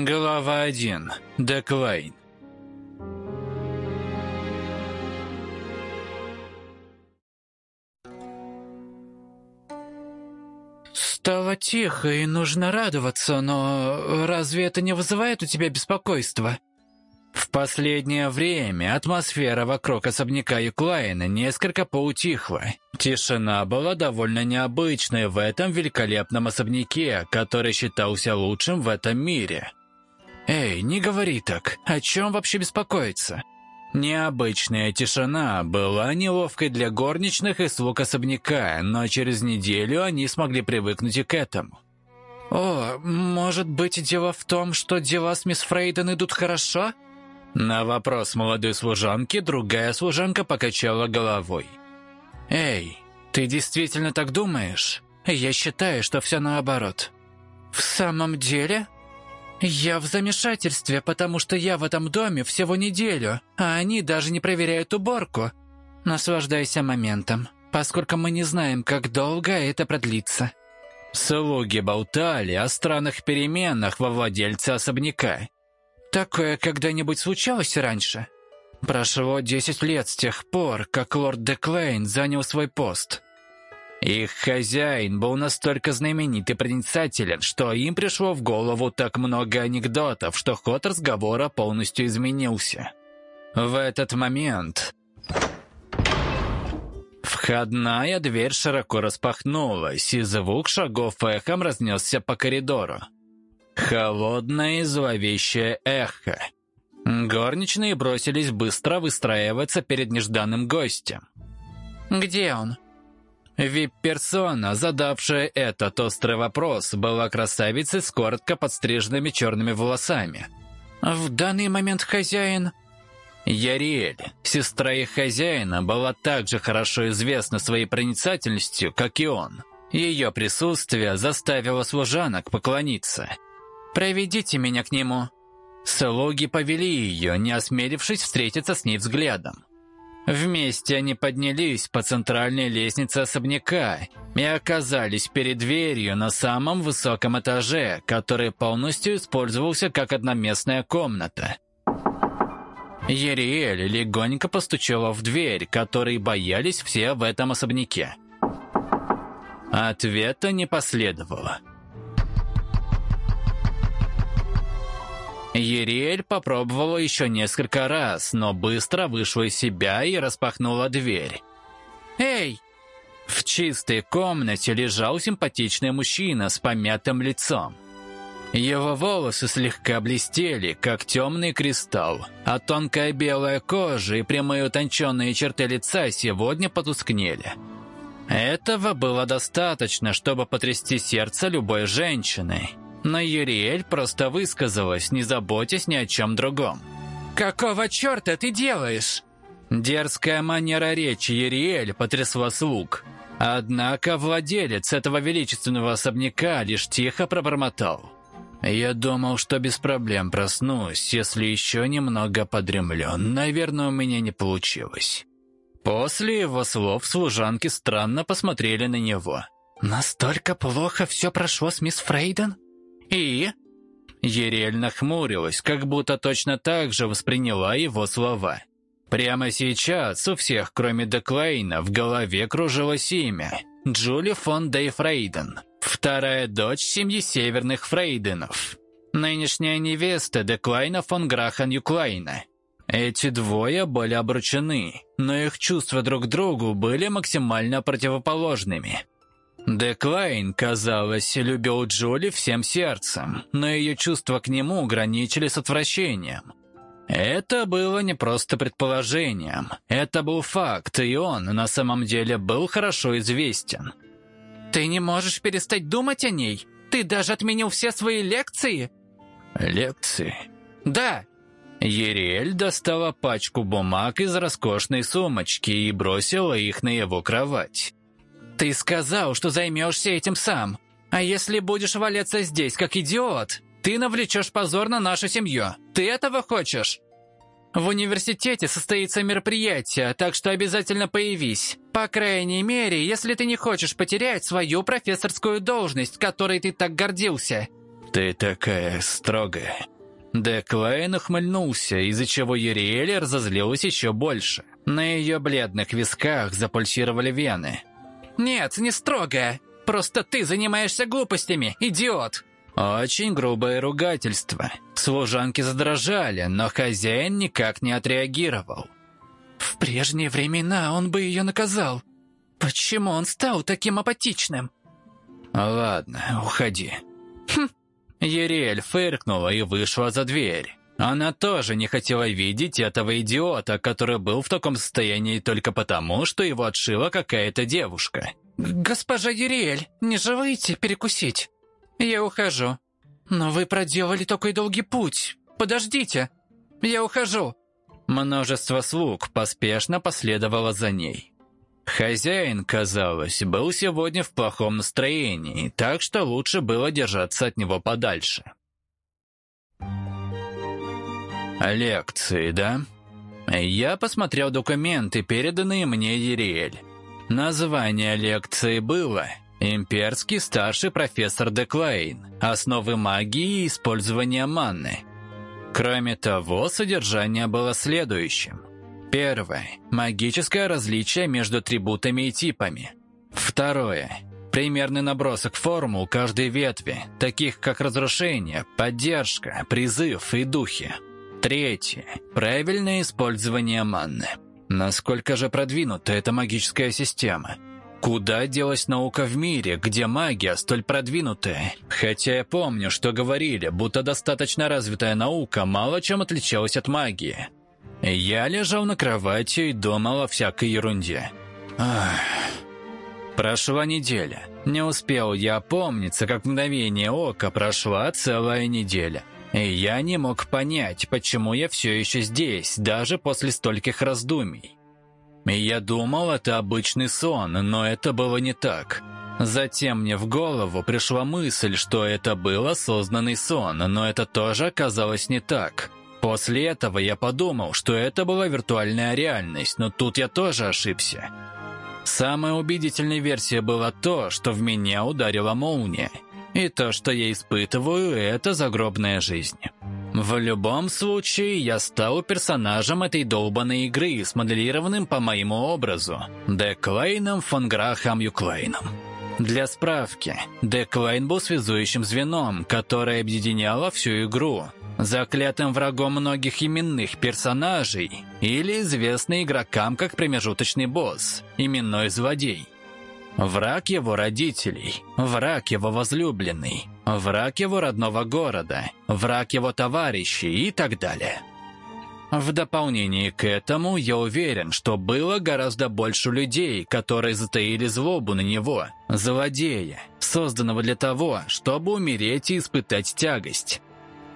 Глава 1. Деклайн. Стало тихо и нужно радоваться, но разве это не вызывает у тебя беспокойства? В последнее время атмосфера вокруг особняка Юклайна несколько поутихла. Тишина была довольно необычной в этом великолепном особняке, который считался лучшим в этом мире. «Эй, не говори так. О чем вообще беспокоиться?» Необычная тишина была неловкой для горничных и слуг особняка, но через неделю они смогли привыкнуть и к этому. «О, может быть, дело в том, что дела с мисс Фрейден идут хорошо?» На вопрос молодой служанки другая служанка покачала головой. «Эй, ты действительно так думаешь? Я считаю, что все наоборот». «В самом деле?» «Я в замешательстве, потому что я в этом доме всего неделю, а они даже не проверяют уборку. Наслаждайся моментом, поскольку мы не знаем, как долго это продлится». Слуги болтали о странных переменах во владельце особняка. «Такое когда-нибудь случалось раньше?» Прошло десять лет с тех пор, как лорд Деклейн занял свой пост. Их хозяин был настолько знаменит и проницателен, что им пришло в голову так много анекдотов, что ход разговора полностью изменился. В этот момент входная дверь широко распахнулась, и звук шагов эхом разнесся по коридору. Холодное и зловещее эхо. Горничные бросились быстро выстраиваться перед нежданным гостем. «Где он?» Вип-персона, задавшая этот острый вопрос, была красавицей с коротко подстриженными черными волосами. В данный момент хозяин... Яриэль, сестра их хозяина, была также хорошо известна своей проницательностью, как и он. Ее присутствие заставило служанок поклониться. «Проведите меня к нему». Слуги повели ее, не осмелившись встретиться с ней взглядом. Вместе они поднялись по центральной лестнице особняка и оказались перед дверью на самом высоком этаже, который полностью использовался как одноместная комната. Ериэль легонько постучала в дверь, которой боялись все в этом особняке. Ответа не последовало. Ериэль попробовала еще несколько раз, но быстро вышла из себя и распахнула дверь. «Эй!» В чистой комнате лежал симпатичный мужчина с помятым лицом. Его волосы слегка блестели, как темный кристалл, а тонкая белая кожа и прямые утонченные черты лица сегодня потускнели. Этого было достаточно, чтобы потрясти сердце любой женщины. Но Юриэль просто высказалась, не заботясь ни о чем другом. «Какого черта ты делаешь?» Дерзкая манера речи Ериэль потрясла слуг. Однако владелец этого величественного особняка лишь тихо пробормотал. «Я думал, что без проблем проснусь, если еще немного подремлю. Наверное, у меня не получилось». После его слов служанки странно посмотрели на него. «Настолько плохо все прошло с мисс Фрейден?» «И?» Ерель нахмурилась, как будто точно так же восприняла его слова. Прямо сейчас у всех, кроме Деклейна, в голове кружилось имя – Джули фон Дей Фрейден, вторая дочь семьи северных Фрейденов, нынешняя невеста Деклайна фон Грахан Юклайна. Эти двое были обручены, но их чувства друг к другу были максимально противоположными – Деклайн, казалось, любил Джоли всем сердцем, но ее чувства к нему граничили с отвращением. Это было не просто предположением, это был факт, и он на самом деле был хорошо известен. «Ты не можешь перестать думать о ней? Ты даже отменил все свои лекции?» «Лекции?» «Да!» Ериэль достала пачку бумаг из роскошной сумочки и бросила их на его кровать. Ты сказал, что займешься этим сам. А если будешь валяться здесь, как идиот, ты навлечешь позор на нашу семью. Ты этого хочешь? В университете состоится мероприятие, так что обязательно появись. По крайней мере, если ты не хочешь потерять свою профессорскую должность, которой ты так гордился. «Ты такая строгая». Деклайн ухмыльнулся, из-за чего Юриэль разозлилась еще больше. На ее бледных висках запульсировали вены. «Нет, не строгая. Просто ты занимаешься глупостями, идиот!» Очень грубое ругательство. Служанки задрожали, но хозяин никак не отреагировал. В прежние времена он бы ее наказал. Почему он стал таким апатичным? Ладно, уходи. Хм. Ериэль фыркнула и вышла за дверь. Она тоже не хотела видеть этого идиота, который был в таком состоянии только потому, что его отшила какая-то девушка. «Госпожа Ериэль, не желаете перекусить?» «Я ухожу». «Но вы проделали такой долгий путь. Подождите. Я ухожу». Множество слуг поспешно последовало за ней. Хозяин, казалось, был сегодня в плохом настроении, так что лучше было держаться от него подальше. Лекции, да? Я посмотрел документы, переданные мне Ериэль. Название лекции было Имперский старший профессор Деклейн. Основы магии и использования манны. Кроме того, содержание было следующим. Первое. Магическое различие между атрибутами и типами. Второе. Примерный набросок формул каждой ветви, таких как разрушение, поддержка, призыв и духи. Третье. Правильное использование манны. Насколько же продвинута эта магическая система – Куда делась наука в мире, где магия столь продвинутая? Хотя я помню, что говорили, будто достаточно развитая наука мало чем отличалась от магии. Я лежал на кровати и думал о всякой ерунде. Ах. Прошла неделя. Не успел я опомниться, как мгновение ока прошла целая неделя. И я не мог понять, почему я все еще здесь, даже после стольких раздумий. Я думал, это обычный сон, но это было не так. Затем мне в голову пришла мысль, что это был осознанный сон, но это тоже оказалось не так. После этого я подумал, что это была виртуальная реальность, но тут я тоже ошибся. Самая убедительная версия была то, что в меня ударила молния. И то, что я испытываю, это загробная жизнь. В любом случае, я стал персонажем этой долбанной игры, смоделированным по моему образу. Деклейном фон Грахам Юклейном. Для справки, Деклейн был связующим звеном, которое объединяло всю игру, заклятым врагом многих именных персонажей или известный игрокам как промежуточный босс, именной злодей. Враг его родителей, враг его возлюбленный, враг его родного города, враг его товарищей и так далее. В дополнение к этому, я уверен, что было гораздо больше людей, которые затаили злобу на него, злодея, созданного для того, чтобы умереть и испытать тягость.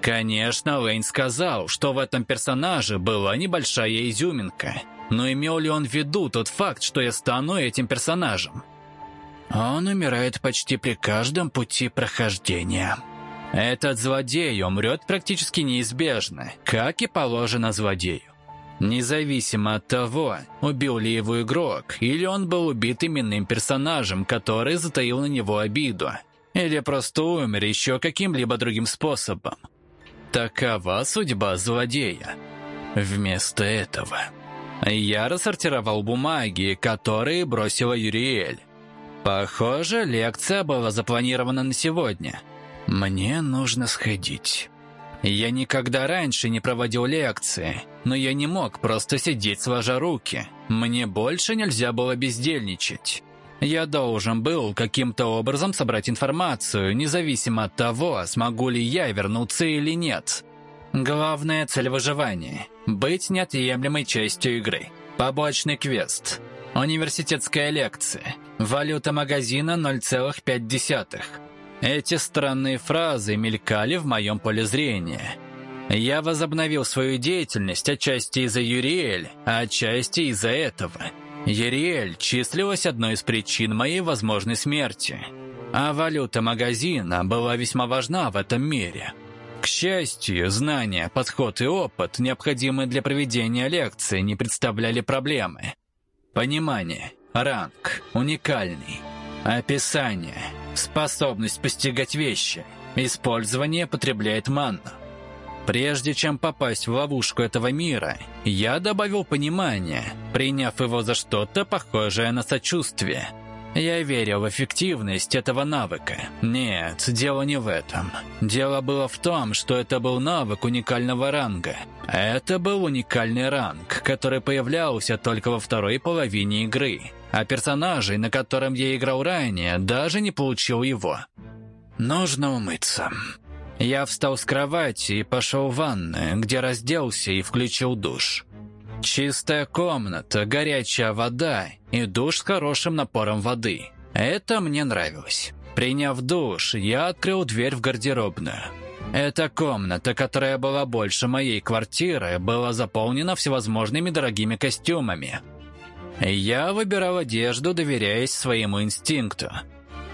Конечно, Лейн сказал, что в этом персонаже была небольшая изюминка, но имел ли он в виду тот факт, что я стану этим персонажем? Он умирает почти при каждом пути прохождения. Этот злодей умрет практически неизбежно, как и положено злодею. Независимо от того, убил ли его игрок, или он был убит именным персонажем, который затаил на него обиду, или просто умер еще каким-либо другим способом. Такова судьба злодея. Вместо этого я рассортировал бумаги, которые бросила Юриэль, Похоже, лекция была запланирована на сегодня. Мне нужно сходить. Я никогда раньше не проводил лекции, но я не мог просто сидеть сложа руки. Мне больше нельзя было бездельничать. Я должен был каким-то образом собрать информацию, независимо от того, смогу ли я вернуться или нет. Главная цель выживания – быть неотъемлемой частью игры. Побочный квест – Университетская лекция. Валюта магазина 0,5. Эти странные фразы мелькали в моем поле зрения. Я возобновил свою деятельность отчасти из-за Юриэль, а отчасти из-за этого. Юриэль числилась одной из причин моей возможной смерти. А валюта магазина была весьма важна в этом мире. К счастью, знания, подход и опыт, необходимые для проведения лекции, не представляли проблемы. Понимание, ранг, уникальный. Описание, способность постигать вещи, Использование потребляет манну. Прежде чем попасть в ловушку этого мира, я добавил понимание, приняв его за что-то похожее на сочувствие. Я верил в эффективность этого навыка. Нет, дело не в этом. Дело было в том, что это был навык уникального ранга. Это был уникальный ранг, который появлялся только во второй половине игры, а персонажей, на котором я играл ранее, даже не получил его. Нужно умыться. Я встал с кровати и пошел в ванную, где разделся и включил душ. Чистая комната, горячая вода и душ с хорошим напором воды. Это мне нравилось. Приняв душ, я открыл дверь в гардеробную. Эта комната, которая была больше моей квартиры, была заполнена всевозможными дорогими костюмами. Я выбирал одежду, доверяясь своему инстинкту.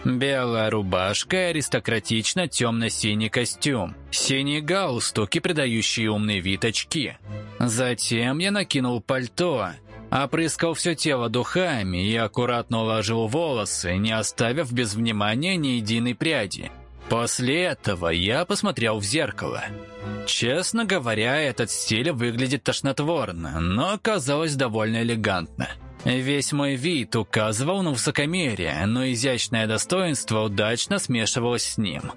Белая рубашка и аристократично темно-синий костюм, синий галстук и придающий умный вид очки. Затем я накинул пальто, опрыскал все тело духами и аккуратно уложил волосы, не оставив без внимания ни единой пряди. После этого я посмотрел в зеркало. Честно говоря, этот стиль выглядит тошнотворно, но оказалось довольно элегантно. Весь мой вид указывал на высокомерие, но изящное достоинство удачно смешивалось с ним.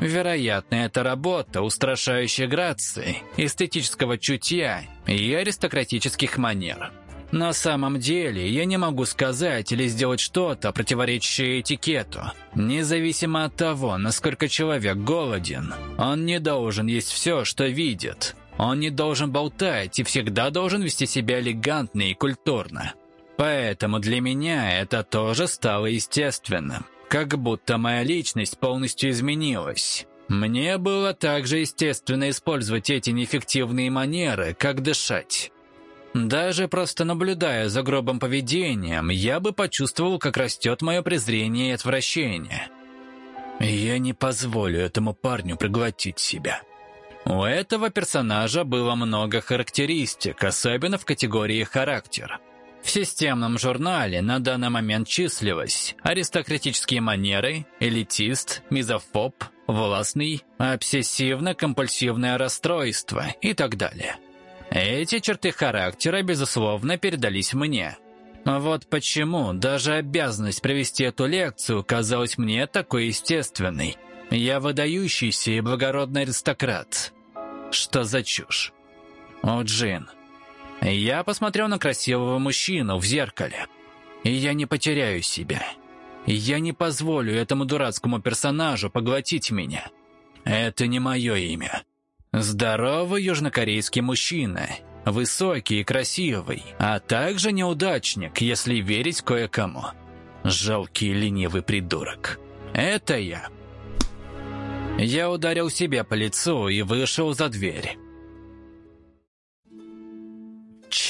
Вероятно, это работа устрашающей грации, эстетического чутья и аристократических манер. На самом деле, я не могу сказать или сделать что-то, противоречащее этикету. Независимо от того, насколько человек голоден, он не должен есть все, что видит. Он не должен болтать и всегда должен вести себя элегантно и культурно. Поэтому для меня это тоже стало естественным. Как будто моя личность полностью изменилась. Мне было также естественно использовать эти неэффективные манеры, как дышать. Даже просто наблюдая за гробом поведением, я бы почувствовал, как растет мое презрение и отвращение. Я не позволю этому парню проглотить себя. У этого персонажа было много характеристик, особенно в категории «характер». В системном журнале на данный момент числилось аристократические манеры, элитист, мизофоб, властный, обсессивно-компульсивное расстройство и так далее. Эти черты характера, безусловно, передались мне. Вот почему даже обязанность провести эту лекцию казалась мне такой естественной. Я выдающийся и благородный аристократ. Что за чушь? О, Джин, я посмотрел на красивого мужчину в зеркале. И я не потеряю себя. Я не позволю этому дурацкому персонажу поглотить меня. Это не мое имя. Здоровый южнокорейский мужчина. Высокий и красивый, а также неудачник, если верить кое-кому. Жалкий ленивый придурок. Это я. Я ударил себя по лицу и вышел за дверь.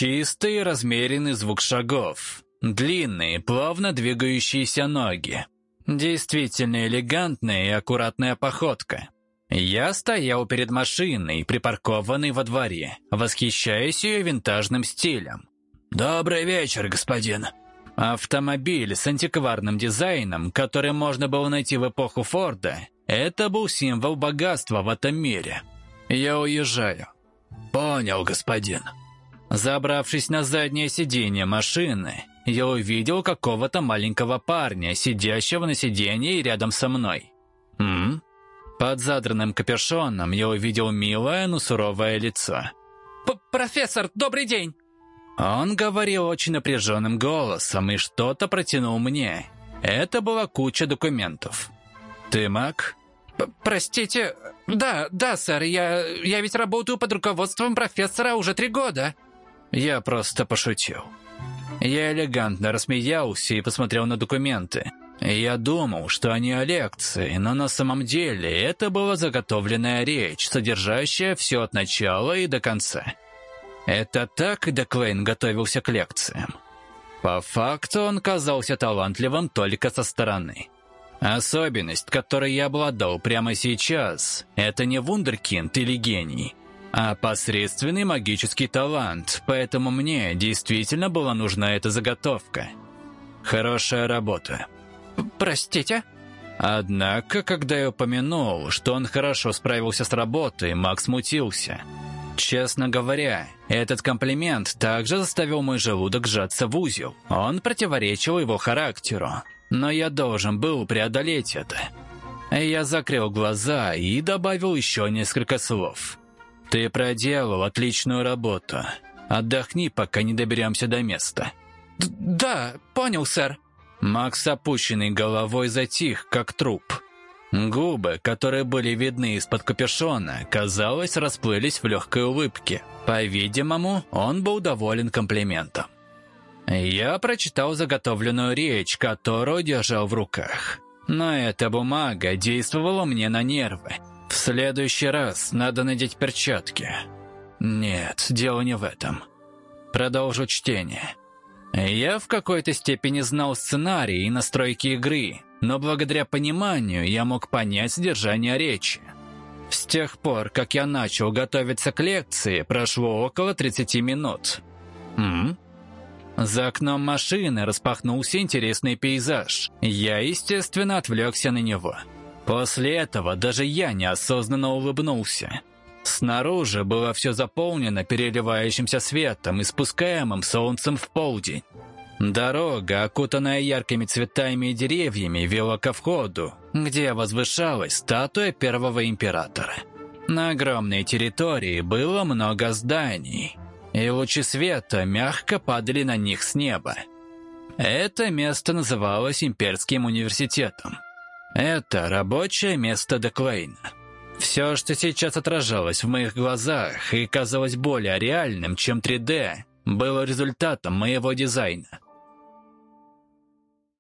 Чистый размеренный звук шагов. Длинные, плавно двигающиеся ноги. Действительно элегантная и аккуратная походка. Я стоял перед машиной, припаркованной во дворе, восхищаясь ее винтажным стилем. «Добрый вечер, господин!» Автомобиль с антикварным дизайном, который можно было найти в эпоху Форда, это был символ богатства в этом мире. Я уезжаю. «Понял, господин». Забравшись на заднее сиденье машины, я увидел какого-то маленького парня, сидящего на сиденье рядом со мной. М? Под задранным капюшоном я увидел милое, но суровое лицо. П «Профессор, добрый день!» Он говорил очень напряженным голосом и что-то протянул мне. Это была куча документов. «Ты маг?» П «Простите, да, да, сэр, я, я ведь работаю под руководством профессора уже три года». Я просто пошутил. Я элегантно рассмеялся и посмотрел на документы. Я думал, что они о лекции, но на самом деле это была заготовленная речь, содержащая все от начала и до конца. Это так Деклейн готовился к лекциям. По факту он казался талантливым только со стороны. Особенность, которой я обладал прямо сейчас, это не вундеркинд или гений, а посредственный магический талант, поэтому мне действительно была нужна эта заготовка. Хорошая работа. Простите? Однако, когда я упомянул, что он хорошо справился с работой, Макс смутился. Честно говоря, этот комплимент также заставил мой желудок сжаться в узел. Он противоречил его характеру. Но я должен был преодолеть это. Я закрыл глаза и добавил еще несколько слов. «Ты проделал отличную работу. Отдохни, пока не доберемся до места». Д «Да, понял, сэр». Макс, опущенный головой, затих, как труп. Губы, которые были видны из-под капюшона, казалось, расплылись в легкой улыбке. По-видимому, он был доволен комплиментом. Я прочитал заготовленную речь, которую держал в руках. Но эта бумага действовала мне на нервы. В следующий раз надо надеть перчатки. Нет, дело не в этом. Продолжу чтение. Я в какой-то степени знал сценарий и настройки игры, но благодаря пониманию я мог понять содержание речи. С тех пор, как я начал готовиться к лекции, прошло около 30 минут. М? За окном машины распахнулся интересный пейзаж. Я, естественно, отвлекся на него. После этого даже я неосознанно улыбнулся. Снаружи было все заполнено переливающимся светом, испускаемым солнцем в полдень. Дорога, окутанная яркими цветами и деревьями, вела ко входу, где возвышалась статуя первого императора. На огромной территории было много зданий – и лучи света мягко падали на них с неба. Это место называлось Имперским университетом. Это рабочее место Деклейна. Все, что сейчас отражалось в моих глазах и казалось более реальным, чем 3D, было результатом моего дизайна.